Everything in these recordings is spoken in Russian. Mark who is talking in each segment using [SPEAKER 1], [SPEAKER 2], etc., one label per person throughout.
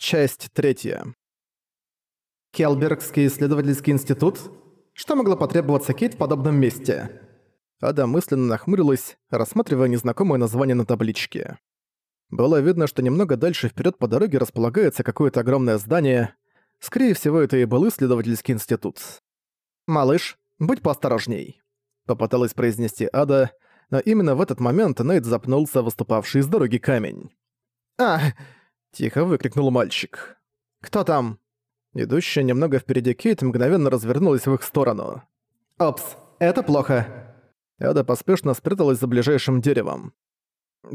[SPEAKER 1] Часть третья. Келбергский исследовательский институт? Что могло потребоваться Кейт в подобном месте? Ада мысленно нахмурилась, рассматривая незнакомое название на табличке. Было видно, что немного дальше вперед по дороге располагается какое-то огромное здание. Скорее всего, это и был исследовательский институт. «Малыш, будь поосторожней», — попыталась произнести Ада, но именно в этот момент Нейт запнулся выступавший из дороги камень. «А!» Тихо выкрикнул мальчик. «Кто там?» Идущая немного впереди Кейт мгновенно развернулась в их сторону. «Опс, это плохо!» Эда поспешно спряталась за ближайшим деревом.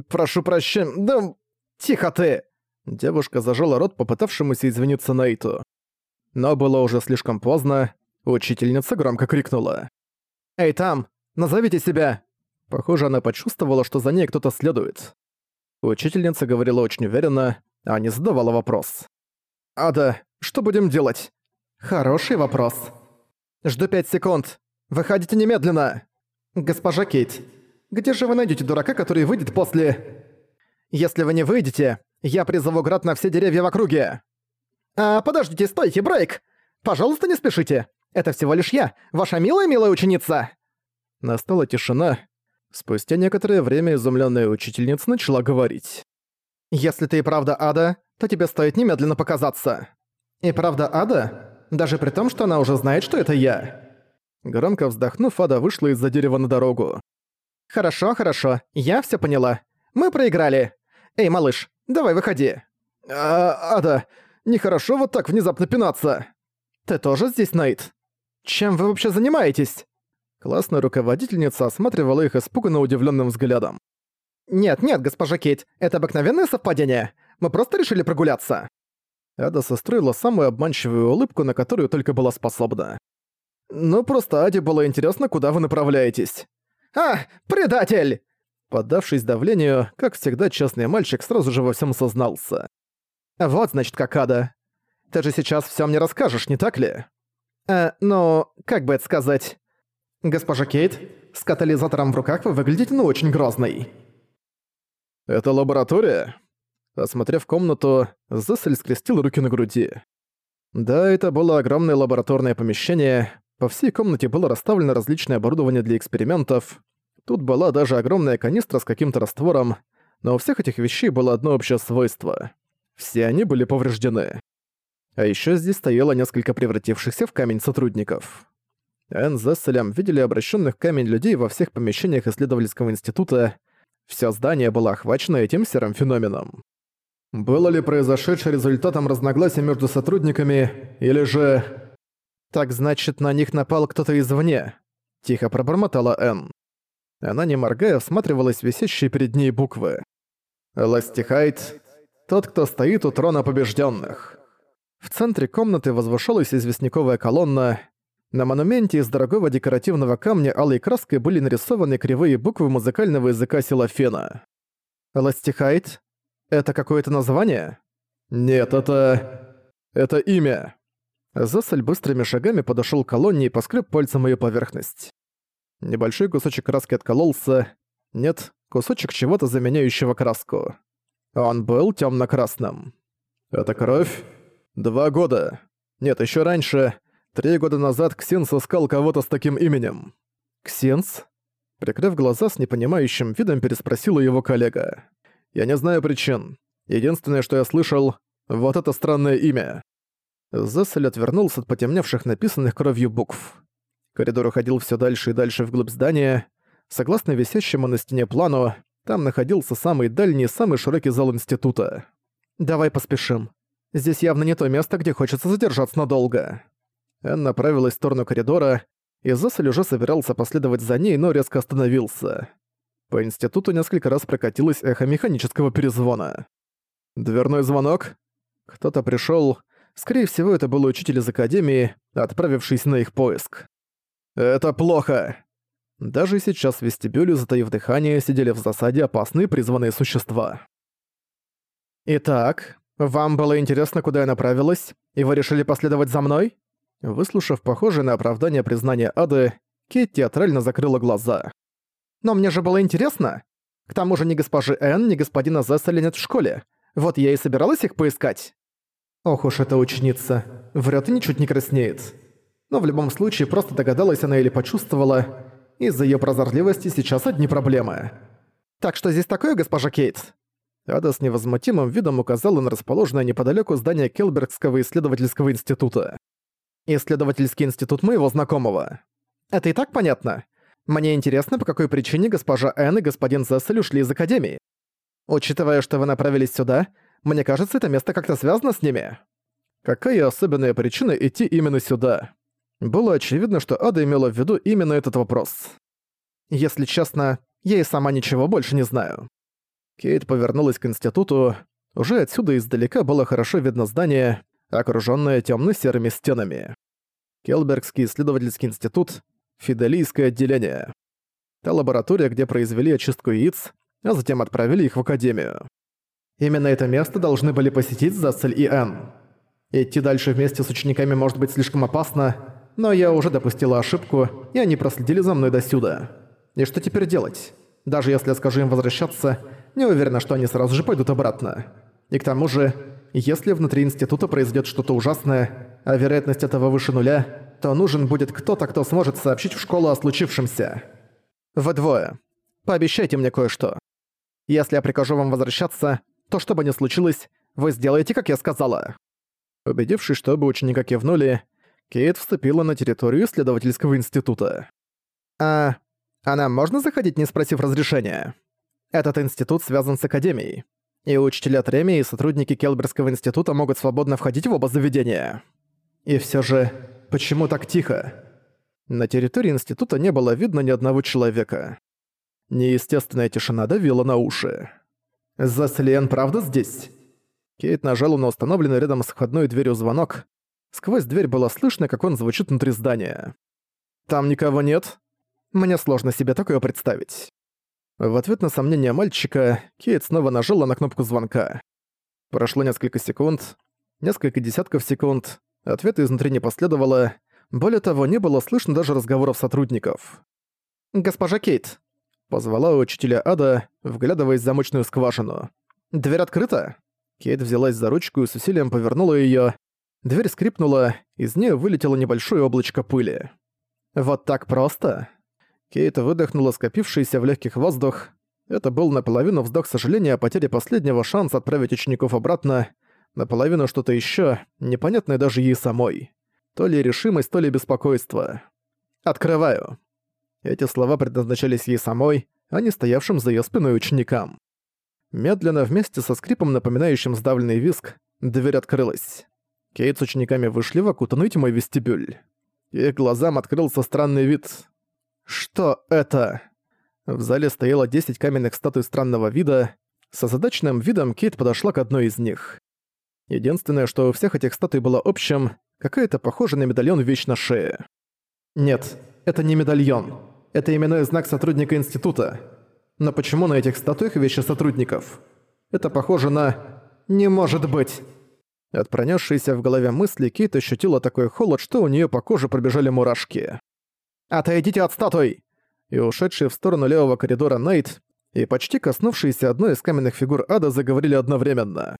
[SPEAKER 1] «Прошу прощения, да... Тихо ты!» Девушка зажала рот попытавшемуся извиниться Нейту. Но было уже слишком поздно, учительница громко крикнула. «Эй, там! Назовите себя!» Похоже, она почувствовала, что за ней кто-то следует. Учительница говорила очень уверенно, а не задавала вопрос. «Ада, что будем делать?» «Хороший вопрос. Жду пять секунд. Выходите немедленно!» «Госпожа Кейт, где же вы найдете дурака, который выйдет после...» «Если вы не выйдете, я призову град на все деревья в округе!» «А, подождите, стойте, Брейк! Пожалуйста, не спешите! Это всего лишь я, ваша милая-милая ученица!» Настала тишина. Спустя некоторое время изумленная учительница начала говорить. Если ты и правда Ада, то тебе стоит немедленно показаться. И правда Ада? Даже при том, что она уже знает, что это я. Громко вздохнув, Ада вышла из-за дерева на дорогу. «Хорошо, хорошо, я все поняла. Мы проиграли. Эй, малыш, давай выходи». А, «Ада, нехорошо вот так внезапно пинаться». «Ты тоже здесь, Найт? Чем вы вообще занимаетесь?» Классная руководительница осматривала их испуганно удивленным взглядом. «Нет, нет, госпожа Кейт, это обыкновенное совпадение. Мы просто решили прогуляться». Ада состроила самую обманчивую улыбку, на которую только была способна. «Ну, просто Аде было интересно, куда вы направляетесь». «А, предатель!» Поддавшись давлению, как всегда, честный мальчик сразу же во всем сознался. «Вот, значит, как Ада. Ты же сейчас все мне расскажешь, не так ли?» «Э, ну, как бы это сказать?» «Госпожа Кейт, с катализатором в руках вы выглядите ну очень грозной».
[SPEAKER 2] «Это лаборатория?» Осмотрев комнату, Зессель скрестил руки на груди. Да, это было огромное лабораторное помещение. По всей комнате было расставлено различное оборудование для экспериментов. Тут была даже огромная канистра с каким-то раствором, но у всех этих вещей было одно общее свойство. Все они были повреждены. А еще здесь стояло несколько превратившихся в камень сотрудников. Энн с Зесселем видели обращенных камень людей во всех помещениях исследовательского института, Всё здание было охвачено этим серым феноменом. Было ли произошедшее результатом разногласий между сотрудниками, или же... «Так значит, на них напал кто-то извне», — тихо пробормотала Энн. Она, не моргая, всматривалась в висящие перед ней буквы. «Ластихайт — тот, кто стоит у трона побежденных. В центре комнаты возвышалась известняковая колонна, на монументе из дорогого декоративного камня алой краской были нарисованы кривые буквы музыкального языка Силафена. «Ластихайт? Это какое-то название?» «Нет, это... это имя». Зессель быстрыми шагами подошёл к колонне и поскреб пальцем её поверхность. Небольшой кусочек краски откололся. Нет, кусочек чего-то заменяющего краску. Он был тёмно-красным. «Это кровь?» «Два года. Нет, ещё раньше. Три года назад Ксенс искал кого-то с таким именем. Ксенс? Прикрыв глаза с непонимающим видом, переспросила его коллега. Я не знаю причин. Единственное, что я слышал, вот это странное имя. Зессель отвернулся от потемневших написанных кровью букв. Коридор уходил все дальше и дальше вглубь здания. Согласно висящему на стене плану, там находился самый дальний, самый широкий зал института. «Давай поспешим. Здесь явно не то место, где хочется задержаться надолго». Энн направилась в сторону коридора, и Зессель уже собирался последовать за ней, но резко остановился. По институту несколько раз прокатилось эхо механического перезвона. Дверной звонок? Кто-то пришёл. Скорее всего, это был учитель из Академии, отправившийся на их поиск. «Это плохо!» Даже сейчас в вестибюле, затаив дыхание, сидели в засаде опасные призванные существа. «Итак, вам было интересно, куда я направилась, и вы решили последовать за мной?» Выслушав похожее на оправдание признания Ады, Кейт театрально закрыла глаза. «Но мне же было интересно. К тому же ни госпожи Н, ни господина Зесселя нет в школе. Вот я и собиралась их поискать».
[SPEAKER 1] Ох уж эта ученица, врет и ничуть не краснеет. Но в любом случае просто догадалась она или почувствовала, из-за ее прозорливости сейчас одни проблемы. «Так что здесь такое, госпожа Кейт?» Ада с невозмутимым видом указала на расположенное неподалеку здание Келбергского исследовательского института. «Исследовательский институт моего знакомого. Это и так понятно. Мне интересно, по какой причине госпожа Энн и господин Зессель ушли из Академии. Учитывая, что вы направились сюда, мне кажется, это место как-то связано с ними. Какая особенная причина идти именно сюда? Было очевидно, что Ада имела в виду именно этот вопрос. Если честно, я и сама ничего больше не знаю. Кейт повернулась к институту. Уже отсюда издалека было хорошо видно здание, окружённое тёмно-серыми стенами. Келбергский исследовательский институт, Фиделийское отделение. Та лаборатория, где произвели очистку яиц, а затем отправили их в Академию. Именно это место должны были посетить Зацель и Энн. Идти дальше вместе с учениками может быть слишком опасно, но я уже допустила ошибку, и они проследили за мной досюда. И что теперь делать? Даже если я скажу им возвращаться, не уверена, что они сразу же пойдут обратно. И к тому же, если внутри института произойдет что-то ужасное, а вероятность этого выше нуля, то нужен будет кто-то, кто сможет сообщить в школу о случившемся. Вы двое. Пообещайте мне кое-что. Если я прикажу вам возвращаться, то что бы ни случилось, вы сделаете, как я сказала». Убедившись, что оба ученика кивнули, Кейт вступила на территорию исследовательского института. «А... а нам можно заходить, не спросив разрешения? Этот институт связан с Академией, и учителя Треми и сотрудники Келберского института могут свободно входить в оба заведения. И все же, почему так тихо?» На территории института не было видно ни одного человека. Неестественная тишина давила на уши. «Заслиен правда здесь?» Кейт нажала на установленный рядом с входной дверью звонок. Сквозь дверь было слышно, как он звучит внутри здания. «Там никого нет?» Мне сложно себе такое представить. В ответ на сомнение мальчика, Кейт снова нажала на кнопку звонка. Прошло несколько секунд, несколько десятков секунд, ответа изнутри не последовало, более того, не было слышно даже разговоров сотрудников. «Госпожа Кейт, Позвала учителя Ада, вглядываясь в замочную скважину. «Дверь открыта?» Кейт взялась за ручку и с усилием повернула её. Дверь скрипнула, из неё вылетело небольшое облачко пыли. «Вот так просто?» Кейт выдохнула скопившийся в легких воздух. Это был наполовину вздох сожаления о потере последнего шанса отправить учеников обратно, наполовину что-то ещё, непонятное даже ей самой. То ли решимость, то ли беспокойство. «Открываю». Эти слова предназначались ей самой, а не стоявшим за её спиной ученикам. Медленно, вместе со скрипом, напоминающим сдавленный виск, дверь открылась. Кейт с учениками вышли в окутанный тьмой вестибюль. Их глазам открылся странный вид. «Что это?» В зале стояло 10 каменных статуй странного вида. С озадаченным видом Кейт подошла к одной из них. Единственное, что у всех этих статуй было общим, какая-то похожая на медальон вещь на шее. «Нет, это не медальон. Это именной знак сотрудника института. Но почему на этих статуях вещи сотрудников? Это похоже на... Не может быть!» От пронесшейся в голове мысли Кейт ощутила такой холод, что у нее по коже пробежали мурашки. «Отойдите от статуй!» И ушедший в сторону левого коридора Найт и почти коснувшийся одной из каменных фигур ада заговорили одновременно.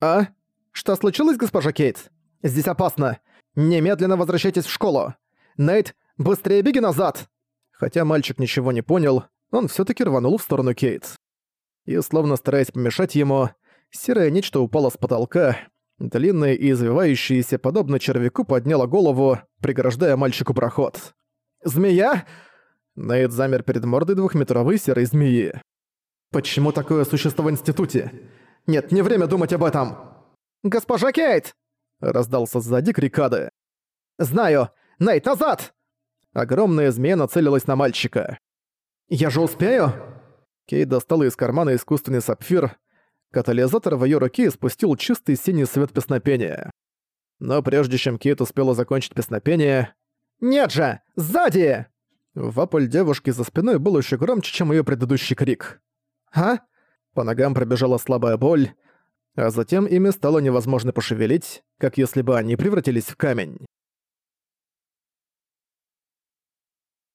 [SPEAKER 1] «А? Что случилось, госпожа Кейт? Здесь опасно! Немедленно возвращайтесь в школу! Найт, быстрее беги назад!» Хотя мальчик ничего не понял, он все таки рванул в сторону Кейт. И, словно стараясь помешать ему, серое нечто упало с потолка, длинное и извивающееся, подобно червяку, подняло голову, преграждая мальчику проход. «Змея?» Нейт замер перед мордой двухметровой серой змеи. «Почему такое существо в институте? Нет, не время думать об этом!» «Госпожа Кейт!» — раздался сзади крикады. «Знаю! Нейт, назад!» Огромная змея нацелилась на мальчика. «Я же успею?» Кейт достала из кармана искусственный сапфир. Катализатор в её руке спустил чистый синий свет песнопения. Но прежде чем Кейт успела закончить песнопение... «Нет же! Сзади!» Вопль девушки за спиной был ещё громче, чем её предыдущий крик. «А?» По ногам пробежала слабая боль, а затем ими стало невозможно пошевелить, как если бы они превратились в камень.